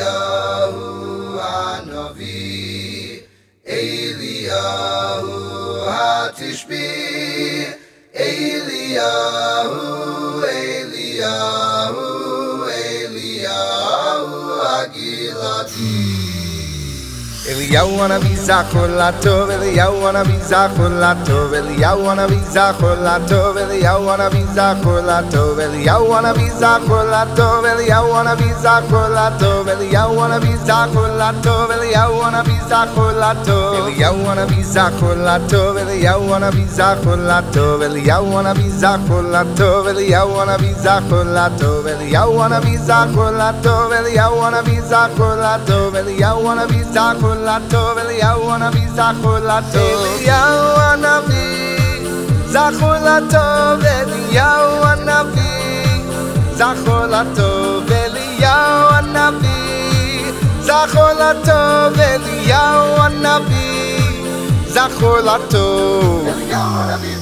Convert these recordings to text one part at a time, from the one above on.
Eliyahu Hanavi, Eliyahu Hatishbi, Eliyahu, Eliyahu, Eliyahu be zachor latov, Eliyahu be zachor latov, Eliyahu be zachor latov, Eliyahu be zachor latov, Eliyahu be zachor latov, Eliyahu be zachor latov, Eliyahu be zachor latov, Eliyahu be zachor latov, Eliyahu be zachor latov, Eliyahu wanna zachor latov, Eliyahu be zachor latov, Eliyahu wanna zachor latov, Eliyahu be zachor latov, Eliyahu wanna zachor latov, Eliyahu be zachor latov, הטוב, אליהו הנביא זכור לטוב. אליהו הנביא זכור לטוב, אליהו הנביא זכור לטוב, אליהו הנביא זכור לטוב, אליהו הנביא זכור לטוב. אליהו הנביא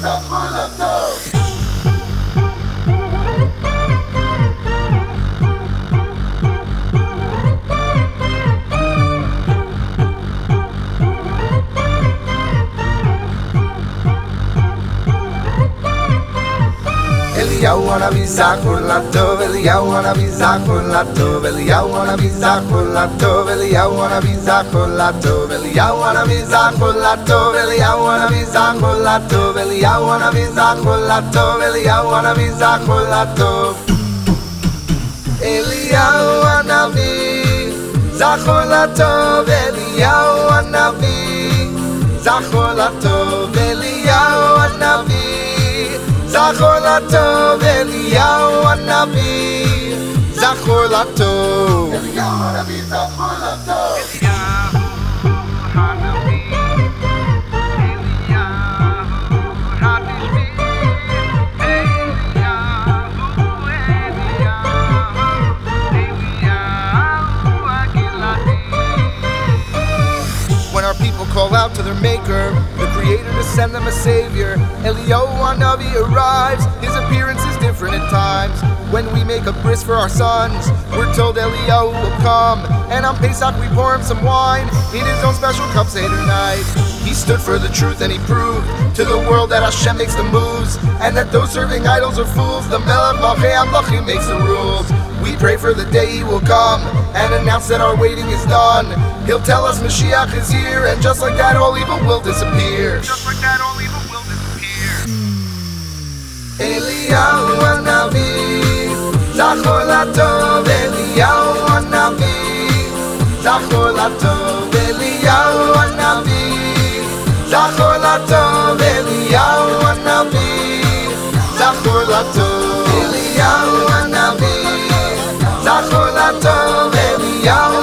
Eliyahu wanna be Zachor Latov, Eliyahu wanna be Zachor Latov, Eliyahu wanna be Zachor Latov, Eliyahu wanna be Zachor Latov, Eliyahu wanna be Zachor Latov, Eliyahu wanna be Zachor Latov, Eliyahu wanna be Zachor Latov, Eliyahu wanna be Zachor Latov. Eliyahu be Zachor Latov, Eliyahu wanna be Zachor Latov, זכור לטוב אליהו הנביא זכור לטוב אליהו הנביא זכור call out to their maker, the creator to send them a savior. Eliyahu Hanavi arrives, his appearance is different at times. When we make a bris for our sons, we're told Eliyahu will come. And on Pesach we pour him some wine in his own special cup Seder night. He stood for the truth and he proved to the world that Hashem makes the moves and that those serving idols are fools. The Melech Malchei HaMelachim makes the rules. We pray for the day he will come and announce that our waiting is done. He'll tell us Mashiach is here, and just like that, all evil will disappear. Just like that, all evil will disappear. Eliyahu Zachor Latov, Eliyahu Hanavi, Zachor Latov. Santa, baby, y'all.